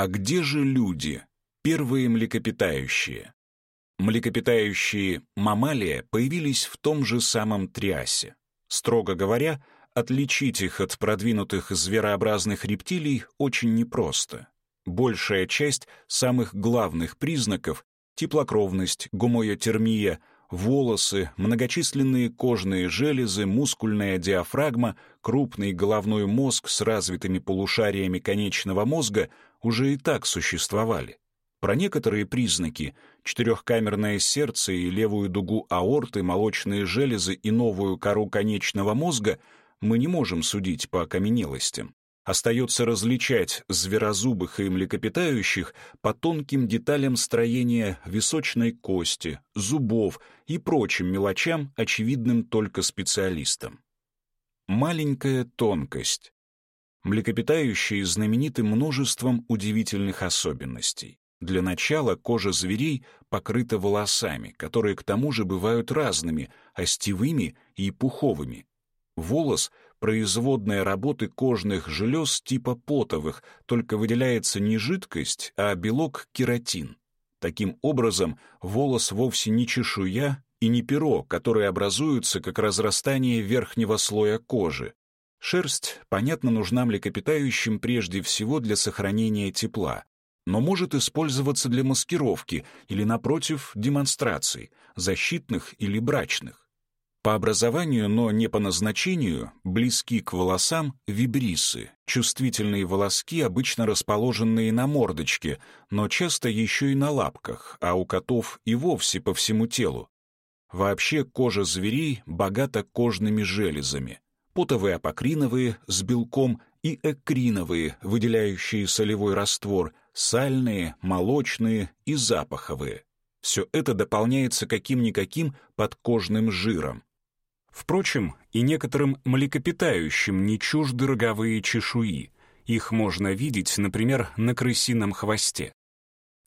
А где же люди, первые млекопитающие? Млекопитающие мамалия появились в том же самом триасе. Строго говоря, отличить их от продвинутых зверообразных рептилий очень непросто. Большая часть самых главных признаков — теплокровность, гомоетермия, волосы, многочисленные кожные железы, мускульная диафрагма, крупный головной мозг с развитыми полушариями конечного мозга — уже и так существовали. Про некоторые признаки — четырехкамерное сердце и левую дугу аорты, молочные железы и новую кору конечного мозга — мы не можем судить по окаменелостям. Остается различать зверозубых и млекопитающих по тонким деталям строения височной кости, зубов и прочим мелочам, очевидным только специалистам. Маленькая тонкость. Млекопитающие знамениты множеством удивительных особенностей. Для начала кожа зверей покрыта волосами, которые к тому же бывают разными, остевыми и пуховыми. Волос — производная работы кожных желез типа потовых, только выделяется не жидкость, а белок кератин. Таким образом, волос вовсе не чешуя и не перо, которые образуются как разрастание верхнего слоя кожи, Шерсть, понятно, нужна млекопитающим прежде всего для сохранения тепла, но может использоваться для маскировки или, напротив, демонстраций, защитных или брачных. По образованию, но не по назначению, близки к волосам вибрисы, чувствительные волоски, обычно расположенные на мордочке, но часто еще и на лапках, а у котов и вовсе по всему телу. Вообще кожа зверей богата кожными железами потовые апокриновые с белком и экриновые, выделяющие солевой раствор, сальные, молочные и запаховые. Все это дополняется каким-никаким подкожным жиром. Впрочем, и некоторым млекопитающим не чужды роговые чешуи. Их можно видеть, например, на крысином хвосте.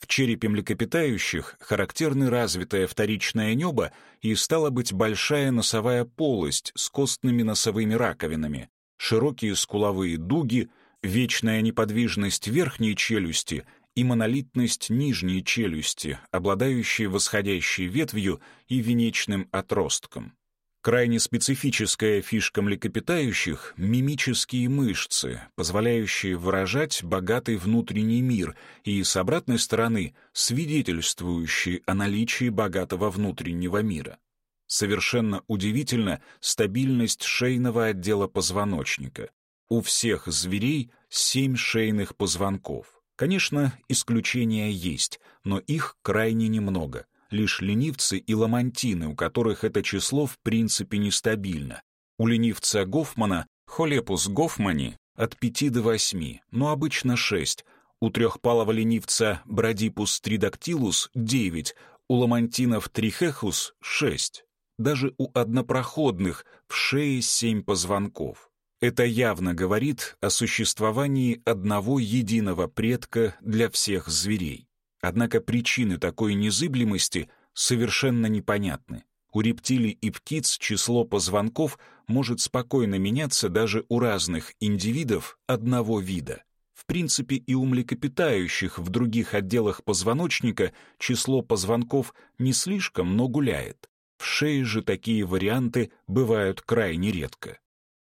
В черепе млекопитающих характерны развитое вторичное небо и, стала быть, большая носовая полость с костными носовыми раковинами, широкие скуловые дуги, вечная неподвижность верхней челюсти и монолитность нижней челюсти, обладающие восходящей ветвью и венечным отростком. Крайне специфическая фишка млекопитающих — мимические мышцы, позволяющие выражать богатый внутренний мир и, с обратной стороны, свидетельствующие о наличии богатого внутреннего мира. Совершенно удивительна стабильность шейного отдела позвоночника. У всех зверей семь шейных позвонков. Конечно, исключения есть, но их крайне немного лишь ленивцы и ламантины, у которых это число в принципе нестабильно. У ленивца Гофмана, холепус гофмани, от 5 до 8, но обычно 6. У трехпалого ленивца Бродипус тридактилус 9, у ламантинов трихехус 6. Даже у однопроходных в шее 7 позвонков. Это явно говорит о существовании одного единого предка для всех зверей. Однако причины такой незыблемости совершенно непонятны. У рептилий и птиц число позвонков может спокойно меняться даже у разных индивидов одного вида. В принципе, и у млекопитающих в других отделах позвоночника число позвонков не слишком, но гуляет. В шее же такие варианты бывают крайне редко.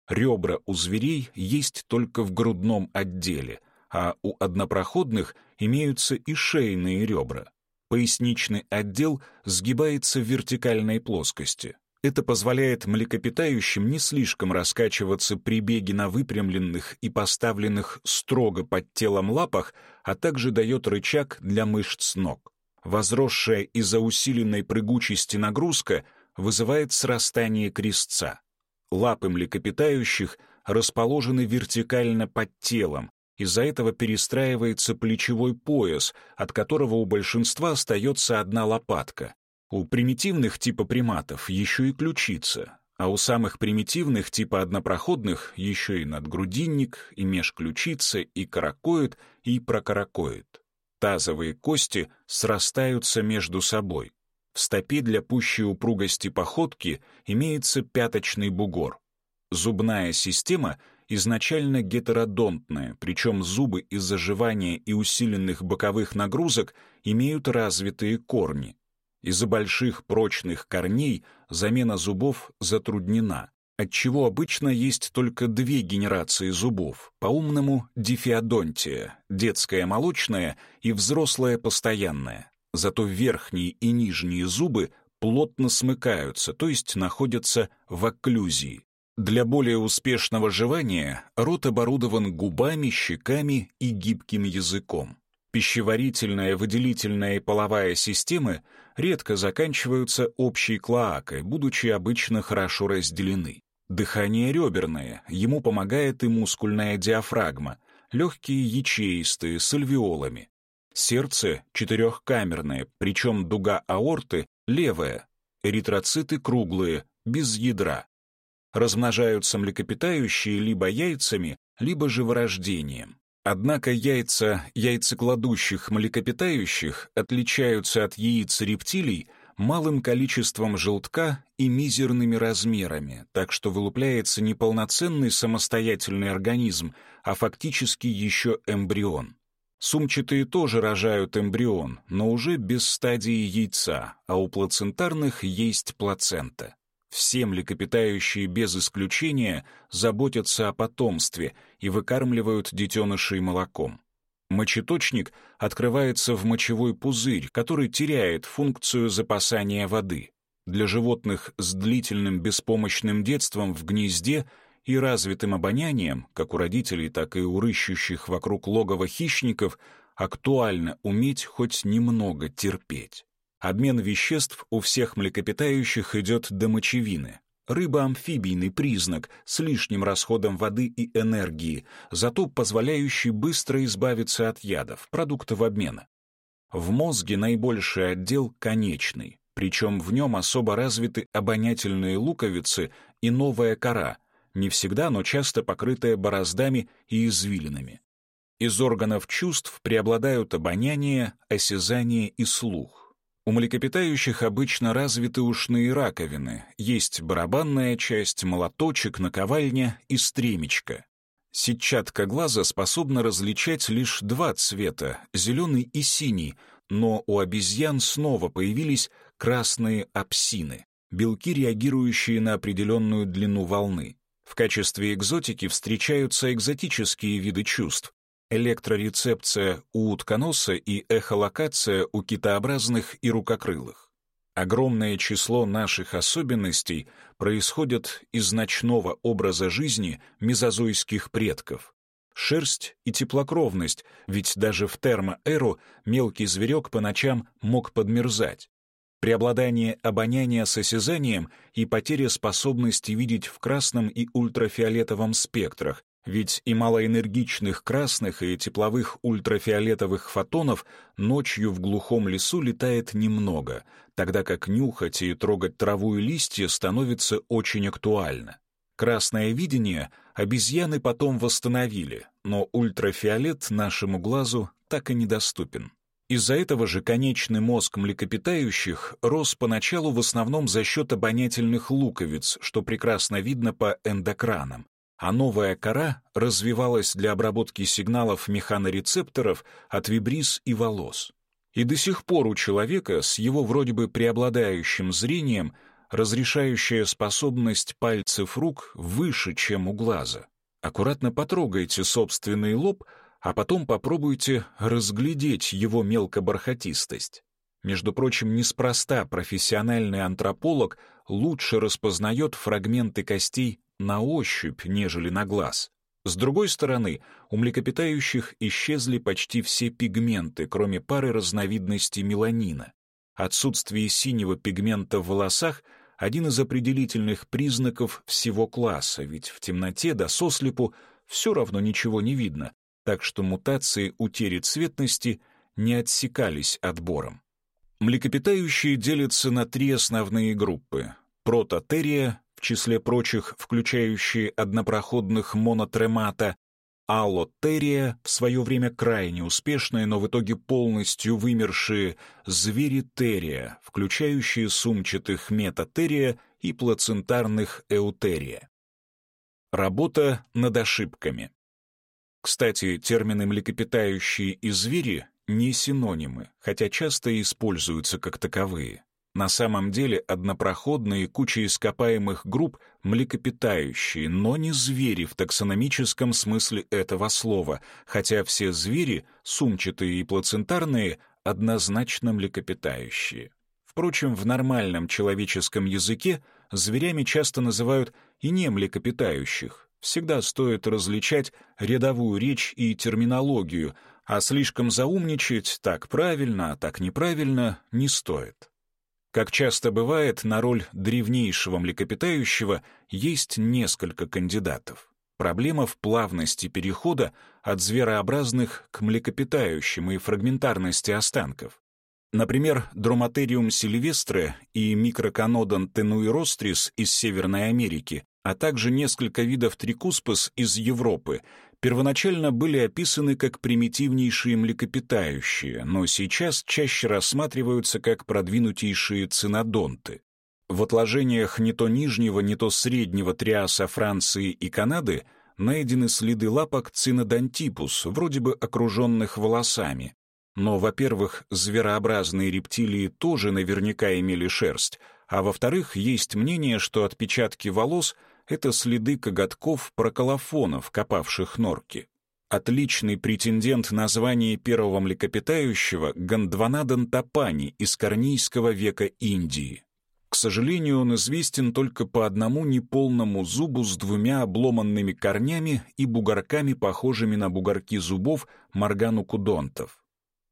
Ребра у зверей есть только в грудном отделе, а у однопроходных имеются и шейные ребра. Поясничный отдел сгибается в вертикальной плоскости. Это позволяет млекопитающим не слишком раскачиваться при беге на выпрямленных и поставленных строго под телом лапах, а также дает рычаг для мышц ног. Возросшая из-за усиленной прыгучести нагрузка вызывает срастание крестца. Лапы млекопитающих расположены вертикально под телом, из-за этого перестраивается плечевой пояс, от которого у большинства остается одна лопатка. У примитивных типа приматов еще и ключица, а у самых примитивных типа однопроходных еще и надгрудинник, и межключица, и каракоид, и прокаракоид. Тазовые кости срастаются между собой. В стопе для пущей упругости походки имеется пяточный бугор. Зубная система изначально гетеродонтное, причем зубы из-за жевания и усиленных боковых нагрузок имеют развитые корни. Из-за больших прочных корней замена зубов затруднена, отчего обычно есть только две генерации зубов, по-умному дифеодонтия, детская молочная и взрослая постоянная. Зато верхние и нижние зубы плотно смыкаются, то есть находятся в окклюзии. Для более успешного жевания рот оборудован губами, щеками и гибким языком. Пищеварительная, выделительная и половая системы редко заканчиваются общей клоакой, будучи обычно хорошо разделены. Дыхание реберное, ему помогает и мускульная диафрагма, легкие ячеистые, с альвеолами. Сердце четырехкамерное, причем дуга аорты левая, эритроциты круглые, без ядра. Размножаются млекопитающие либо яйцами, либо же вырождением. Однако яйца яйцекладущих млекопитающих отличаются от яиц рептилий малым количеством желтка и мизерными размерами, так что вылупляется не полноценный самостоятельный организм, а фактически еще эмбрион. Сумчатые тоже рожают эмбрион, но уже без стадии яйца, а у плацентарных есть плацента. Все млекопитающие без исключения заботятся о потомстве и выкармливают детенышей молоком. Мочеточник открывается в мочевой пузырь, который теряет функцию запасания воды. Для животных с длительным беспомощным детством в гнезде и развитым обонянием, как у родителей, так и у рыщущих вокруг логова хищников, актуально уметь хоть немного терпеть. Обмен веществ у всех млекопитающих идет до мочевины. Рыба — амфибийный признак с лишним расходом воды и энергии, зато позволяющий быстро избавиться от ядов, продуктов обмена. В мозге наибольший отдел конечный, причем в нем особо развиты обонятельные луковицы и новая кора, не всегда, но часто покрытая бороздами и извилинами. Из органов чувств преобладают обоняние, осязание и слух. У млекопитающих обычно развиты ушные раковины, есть барабанная часть, молоточек, наковальня и стремечко. Сетчатка глаза способна различать лишь два цвета — зеленый и синий, но у обезьян снова появились красные апсины, белки, реагирующие на определенную длину волны. В качестве экзотики встречаются экзотические виды чувств, электрорецепция у утконоса и эхолокация у китообразных и рукокрылых. Огромное число наших особенностей происходят из ночного образа жизни мезозойских предков. Шерсть и теплокровность, ведь даже в термоэру мелкий зверек по ночам мог подмерзать. Преобладание обоняния с осязанием и потеря способности видеть в красном и ультрафиолетовом спектрах, ведь и малоэнергичных красных и тепловых ультрафиолетовых фотонов ночью в глухом лесу летает немного, тогда как нюхать и трогать траву и листья становится очень актуально. Красное видение обезьяны потом восстановили, но ультрафиолет нашему глазу так и недоступен. Из-за этого же конечный мозг млекопитающих рос поначалу в основном за счет обонятельных луковиц, что прекрасно видно по эндокранам, а новая кора развивалась для обработки сигналов механорецепторов от вибриз и волос. И до сих пор у человека с его вроде бы преобладающим зрением разрешающая способность пальцев рук выше, чем у глаза. Аккуратно потрогайте собственный лоб, а потом попробуйте разглядеть его мелкобархатистость. Между прочим, неспроста профессиональный антрополог лучше распознает фрагменты костей на ощупь, нежели на глаз. С другой стороны, у млекопитающих исчезли почти все пигменты, кроме пары разновидностей меланина. Отсутствие синего пигмента в волосах — один из определительных признаков всего класса, ведь в темноте да сослепу все равно ничего не видно, так что мутации утери цветности не отсекались отбором. Млекопитающие делятся на три основные группы — прототерия, числе прочих включающие однопроходных монотремата, аллотерия, в свое время крайне успешные, но в итоге полностью вымершие, зверитерия, включающие сумчатых метатерия и плацентарных эутерия. Работа над ошибками. Кстати, термины «млекопитающие» и «звери» не синонимы, хотя часто используются как таковые. На самом деле однопроходные куча ископаемых групп млекопитающие, но не звери в таксономическом смысле этого слова, хотя все звери, сумчатые и плацентарные, однозначно млекопитающие. Впрочем, в нормальном человеческом языке зверями часто называют и не млекопитающих. Всегда стоит различать рядовую речь и терминологию, а слишком заумничать так правильно, а так неправильно не стоит. Как часто бывает, на роль древнейшего млекопитающего есть несколько кандидатов. Проблема в плавности перехода от зверообразных к млекопитающим и фрагментарности останков. Например, Дроматериум сильвестре и микроканодон тенуирострис из Северной Америки, а также несколько видов трикуспос из Европы первоначально были описаны как примитивнейшие млекопитающие, но сейчас чаще рассматриваются как продвинутейшие цинодонты. В отложениях не то нижнего, не то среднего триаса Франции и Канады найдены следы лапок цинодонтипус, вроде бы окруженных волосами. Но, во-первых, зверообразные рептилии тоже наверняка имели шерсть, а во-вторых, есть мнение, что отпечатки волос — это следы коготков проколофонов, копавших норки. Отличный претендент на звание первого млекопитающего — Гондванадон тапани из Корнийского века Индии. К сожалению, он известен только по одному неполному зубу с двумя обломанными корнями и бугорками, похожими на бугорки зубов морганукудонтов.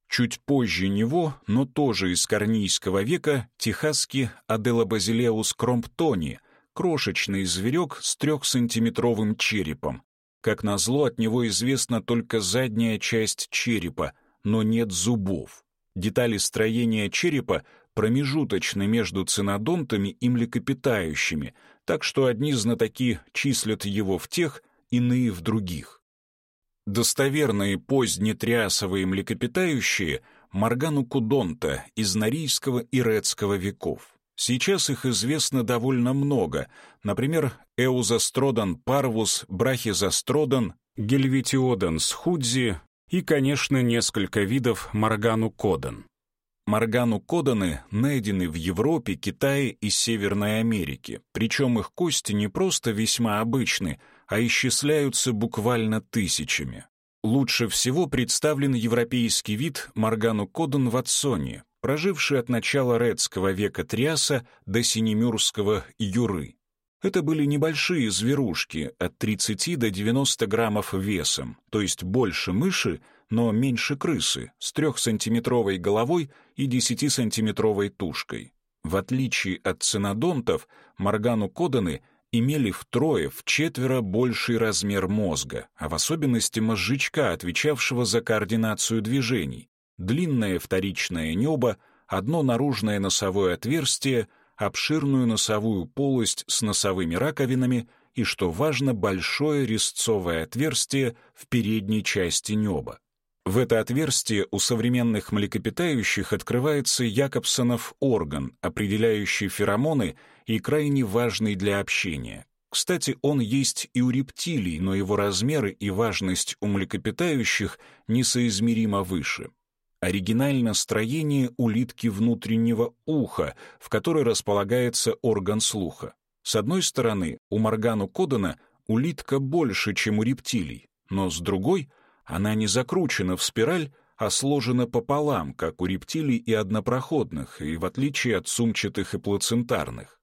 Чуть позже него, но тоже из Корнийского века, техасский Аделобазилеус кромптони — крошечный зверек с трехсантиметровым черепом. Как назло, от него известна только задняя часть черепа, но нет зубов. Детали строения черепа промежуточны между цинодонтами и млекопитающими, так что одни знатоки числят его в тех, иные в других. Достоверные позднетриасовые млекопитающие — Морганукудонта из Норийского и Редского веков. Сейчас их известно довольно много, например, Эузастродан парвус, Брахизастродан, Гельветиодан схудзи и, конечно, несколько видов Моргану-кодан. Моргану-коданы найдены в Европе, Китае и Северной Америке, причем их кости не просто весьма обычны, а исчисляются буквально тысячами. Лучше всего представлен европейский вид Моргану-кодан в Атсоне, проживший от начала Редского века Триаса до Синемюрского Юры. Это были небольшие зверушки от 30 до 90 граммов весом, то есть больше мыши, но меньше крысы, с 3-сантиметровой головой и 10-сантиметровой тушкой. В отличие от цинодонтов, моргану-коданы имели втрое, в четверо больший размер мозга, а в особенности мозжечка, отвечавшего за координацию движений, длинное вторичное небо, одно наружное носовое отверстие, обширную носовую полость с носовыми раковинами и, что важно, большое резцовое отверстие в передней части неба. В это отверстие у современных млекопитающих открывается Якобсонов орган, определяющий феромоны и крайне важный для общения. Кстати, он есть и у рептилий, но его размеры и важность у млекопитающих несоизмеримо выше. Оригинально строение улитки внутреннего уха, в которой располагается орган слуха. С одной стороны, у Моргану Кодана улитка больше, чем у рептилий, но с другой она не закручена в спираль, а сложена пополам, как у рептилий и однопроходных, и в отличие от сумчатых и плацентарных.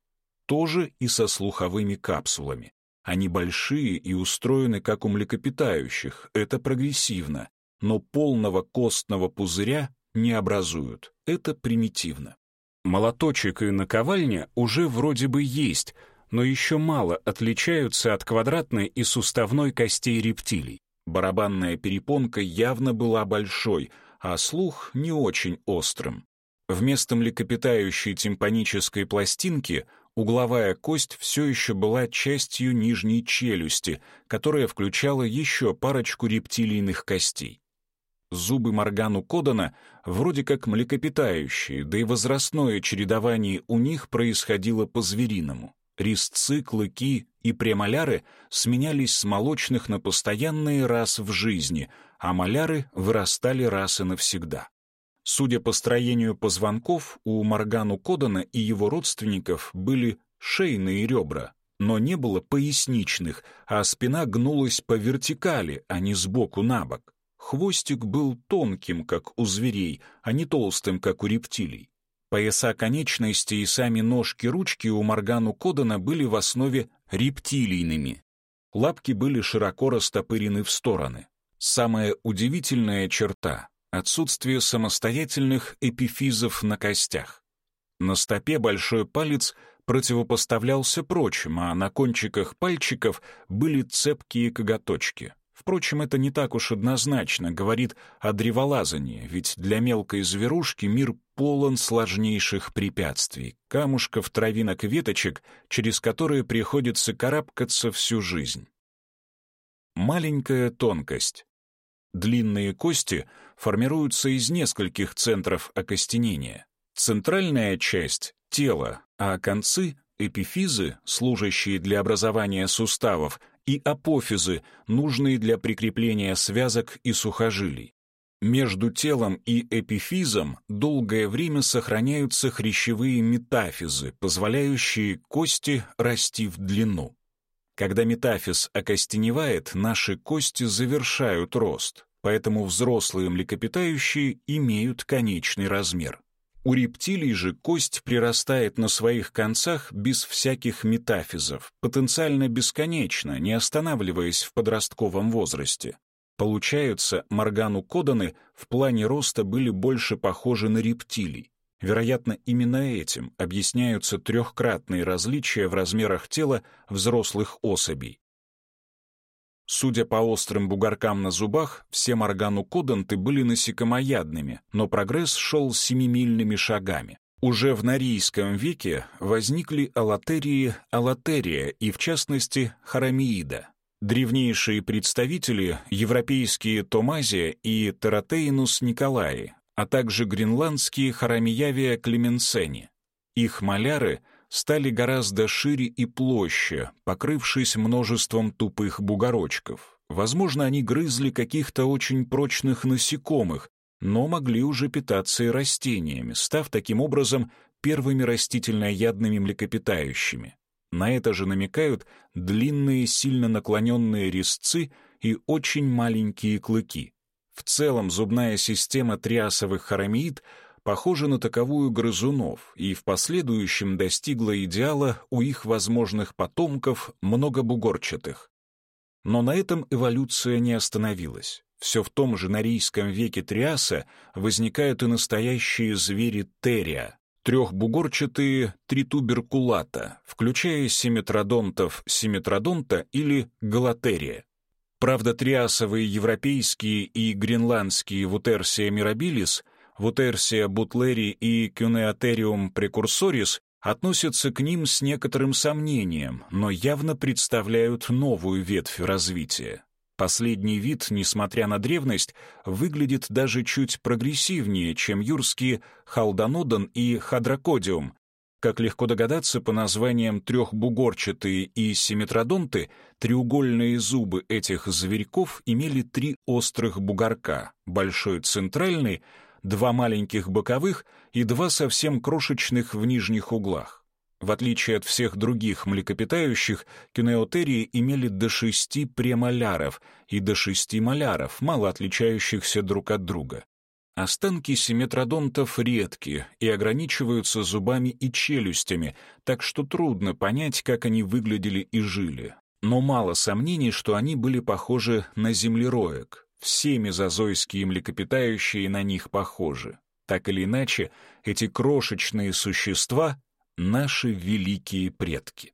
Тоже и со слуховыми капсулами. Они большие и устроены, как у млекопитающих, это прогрессивно но полного костного пузыря не образуют. Это примитивно. Молоточек и наковальня уже вроде бы есть, но еще мало отличаются от квадратной и суставной костей рептилий. Барабанная перепонка явно была большой, а слух не очень острым. Вместо млекопитающей тимпанической пластинки угловая кость все еще была частью нижней челюсти, которая включала еще парочку рептилийных костей. Зубы Моргану Кодана вроде как млекопитающие, да и возрастное чередование у них происходило по-звериному. Резцы, клыки и премоляры сменялись с молочных на постоянные раз в жизни, а маляры вырастали раз и навсегда. Судя по строению позвонков, у Моргану Кодана и его родственников были шейные ребра, но не было поясничных, а спина гнулась по вертикали, а не сбоку на бок. Хвостик был тонким, как у зверей, а не толстым, как у рептилий. Пояса конечностей и сами ножки-ручки у Моргану Кодана были в основе рептилийными. Лапки были широко растопырены в стороны. Самая удивительная черта — отсутствие самостоятельных эпифизов на костях. На стопе большой палец противопоставлялся прочим, а на кончиках пальчиков были цепкие коготочки. Впрочем, это не так уж однозначно говорит о древолазании, ведь для мелкой зверушки мир полон сложнейших препятствий, камушков, травинок веточек, через которые приходится карабкаться всю жизнь. Маленькая тонкость. Длинные кости формируются из нескольких центров окостенения. Центральная часть — тело, а концы — эпифизы, служащие для образования суставов, и апофизы, нужные для прикрепления связок и сухожилий. Между телом и эпифизом долгое время сохраняются хрящевые метафизы, позволяющие кости расти в длину. Когда метафиз окостеневает, наши кости завершают рост, поэтому взрослые млекопитающие имеют конечный размер. У рептилий же кость прирастает на своих концах без всяких метафизов, потенциально бесконечно, не останавливаясь в подростковом возрасте. Получается, Моргану Коданы в плане роста были больше похожи на рептилий. Вероятно, именно этим объясняются трехкратные различия в размерах тела взрослых особей. Судя по острым бугоркам на зубах, все моргану-коданты были насекомоядными, но прогресс шел семимильными шагами. Уже в Норийском веке возникли алатерии алатерия и, в частности, харамиида. Древнейшие представители — европейские Томазия и Тератейнус Николаи, а также гренландские Харамиявия Клеменсени. Их маляры — стали гораздо шире и площе, покрывшись множеством тупых бугорочков. Возможно, они грызли каких-то очень прочных насекомых, но могли уже питаться и растениями, став таким образом первыми растительноядными млекопитающими. На это же намекают длинные, сильно наклоненные резцы и очень маленькие клыки. В целом зубная система триасовых харамиид — похожа на таковую грызунов и в последующем достигла идеала у их возможных потомков многобугорчатых. Но на этом эволюция не остановилась. Все в том же норийском веке Триаса возникают и настоящие звери терия, трехбугорчатые тритуберкулата, включая симметродонтов симметродонта или галатерия. Правда, триасовые европейские и гренландские Вутерсия мирабилис — Вутерсия бутлери и Кюнеотериум прекурсорис относятся к ним с некоторым сомнением, но явно представляют новую ветвь развития. Последний вид, несмотря на древность, выглядит даже чуть прогрессивнее, чем юрские халдонодон и хадракодиум. Как легко догадаться, по названиям трехбугорчатые и симметродонты, треугольные зубы этих зверьков имели три острых бугорка, большой центральный — два маленьких боковых и два совсем крошечных в нижних углах. В отличие от всех других млекопитающих, кинеотерии имели до шести премоляров и до шести маляров, мало отличающихся друг от друга. Останки симметродонтов редки и ограничиваются зубами и челюстями, так что трудно понять, как они выглядели и жили. Но мало сомнений, что они были похожи на землероек, все мезозойские млекопитающие на них похожи. Так или иначе, эти крошечные существа — наши великие предки.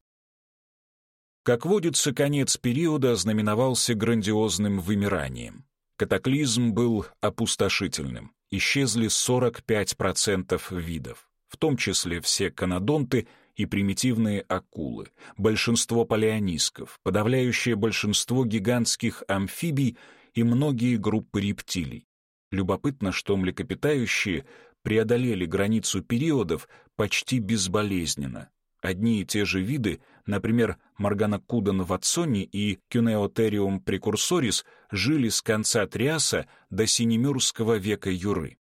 Как водится, конец периода знаменовался грандиозным вымиранием. Катаклизм был опустошительным. Исчезли 45% видов, в том числе все канадонты и примитивные акулы, большинство палеонисков, подавляющее большинство гигантских амфибий и многие группы рептилий. Любопытно, что млекопитающие преодолели границу периодов почти безболезненно. Одни и те же виды, например, Марганокудан ватсони и Кюнеотериум прекурсорис, жили с конца Триаса до Синемюрского века Юры.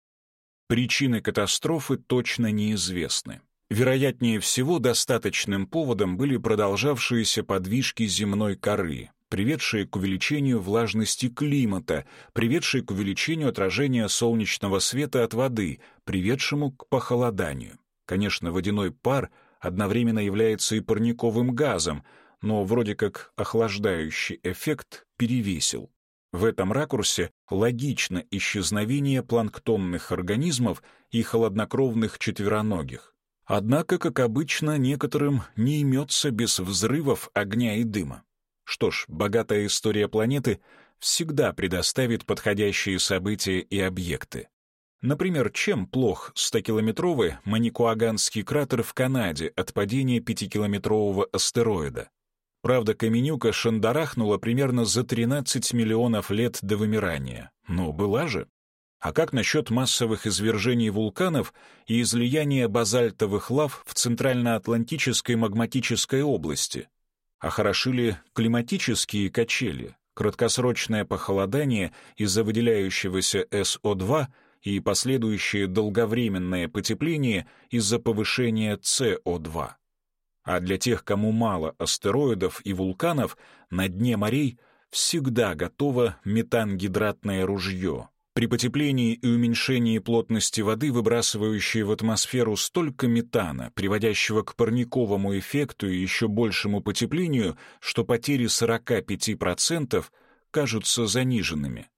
Причины катастрофы точно неизвестны. Вероятнее всего, достаточным поводом были продолжавшиеся подвижки земной коры, приведшие к увеличению влажности климата, приведшие к увеличению отражения солнечного света от воды, приведшему к похолоданию. Конечно, водяной пар одновременно является и парниковым газом, но вроде как охлаждающий эффект перевесил. В этом ракурсе логично исчезновение планктонных организмов и холоднокровных четвероногих. Однако, как обычно, некоторым не имется без взрывов огня и дыма. Что ж, богатая история планеты всегда предоставит подходящие события и объекты. Например, чем плох 100-километровый Маникуаганский кратер в Канаде от падения 5-километрового астероида? Правда, Каменюка шандарахнула примерно за 13 миллионов лет до вымирания. Но была же. А как насчет массовых извержений вулканов и излияния базальтовых лав в Центральноатлантической магматической области? А хороши ли климатические качели, краткосрочное похолодание из-за выделяющегося СО2 и последующее долговременное потепление из-за повышения СО2? А для тех, кому мало астероидов и вулканов, на дне морей всегда готово метангидратное ружье, при потеплении и уменьшении плотности воды, выбрасывающей в атмосферу столько метана, приводящего к парниковому эффекту и еще большему потеплению, что потери 45% кажутся заниженными.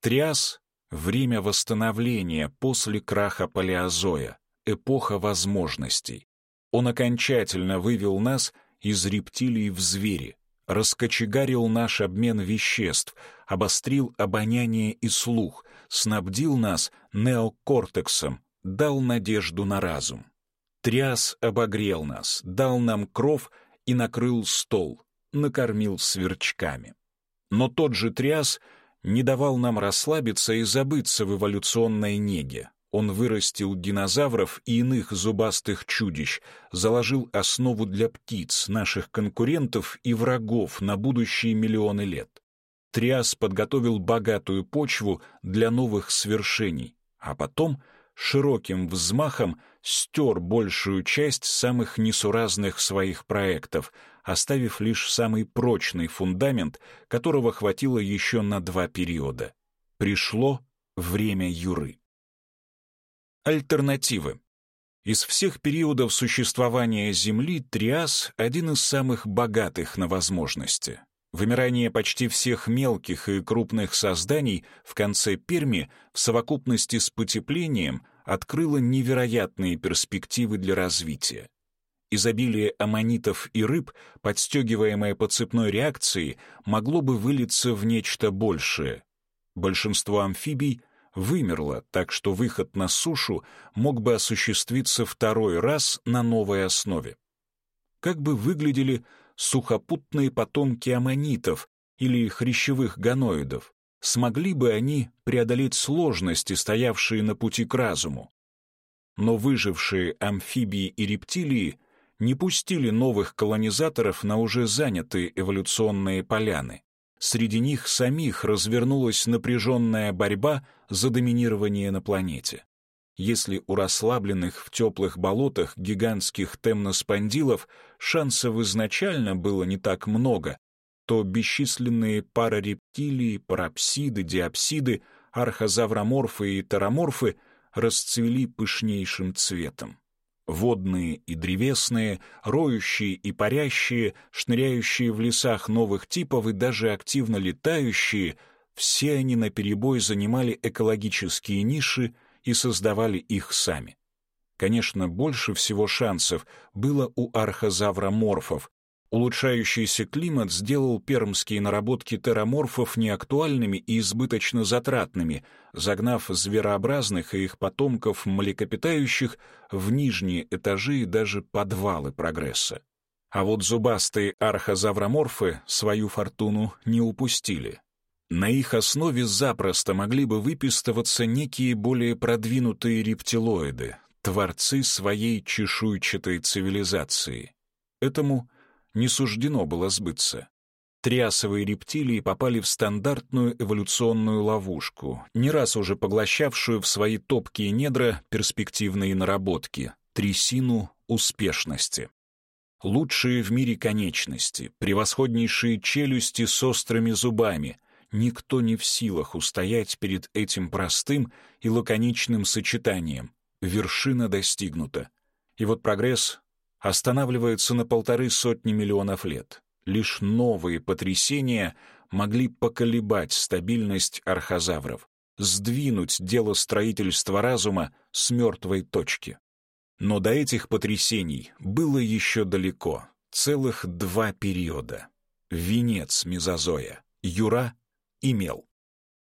Триас — время восстановления после краха палеозоя, эпоха возможностей. Он окончательно вывел нас из рептилий в звери, раскочегарил наш обмен веществ, обострил обоняние и слух, снабдил нас неокортексом, дал надежду на разум. Тряс обогрел нас, дал нам кров и накрыл стол, накормил сверчками. Но тот же тряс не давал нам расслабиться и забыться в эволюционной неге. Он вырастил динозавров и иных зубастых чудищ, заложил основу для птиц, наших конкурентов и врагов на будущие миллионы лет. Триас подготовил богатую почву для новых свершений, а потом широким взмахом стер большую часть самых несуразных своих проектов, оставив лишь самый прочный фундамент, которого хватило еще на два периода. Пришло время Юры. Альтернативы. Из всех периодов существования Земли Триас — один из самых богатых на возможности. Вымирание почти всех мелких и крупных созданий в конце Перми в совокупности с потеплением открыло невероятные перспективы для развития. Изобилие аммонитов и рыб, подстегиваемое по цепной реакции, могло бы вылиться в нечто большее. Большинство амфибий вымерла, так что выход на сушу мог бы осуществиться второй раз на новой основе. Как бы выглядели сухопутные потомки аммонитов или хрящевых гоноидов? Смогли бы они преодолеть сложности, стоявшие на пути к разуму? Но выжившие амфибии и рептилии не пустили новых колонизаторов на уже занятые эволюционные поляны. Среди них самих развернулась напряженная борьба за доминирование на планете. Если у расслабленных в теплых болотах гигантских темноспондилов шансов изначально было не так много, то бесчисленные парарептилии, парапсиды, диапсиды, архозавроморфы и тароморфы расцвели пышнейшим цветом. Водные и древесные, роющие и парящие, шныряющие в лесах новых типов и даже активно летающие, все они наперебой занимали экологические ниши и создавали их сами. Конечно, больше всего шансов было у архозавроморфов, Улучшающийся климат сделал пермские наработки тераморфов неактуальными и избыточно затратными, загнав зверообразных и их потомков млекопитающих в нижние этажи и даже подвалы прогресса. А вот зубастые архозавроморфы свою фортуну не упустили. На их основе запросто могли бы выпистываться некие более продвинутые рептилоиды, творцы своей чешуйчатой цивилизации. Этому не суждено было сбыться. Триасовые рептилии попали в стандартную эволюционную ловушку, не раз уже поглощавшую в свои топкие недра перспективные наработки, трясину успешности. Лучшие в мире конечности, превосходнейшие челюсти с острыми зубами. Никто не в силах устоять перед этим простым и лаконичным сочетанием. Вершина достигнута. И вот прогресс останавливается на полторы сотни миллионов лет лишь новые потрясения могли поколебать стабильность архозавров, сдвинуть дело строительства разума с мертвой точки. Но до этих потрясений было еще далеко, целых два периода. Венец мезозоя, Юра и Мел.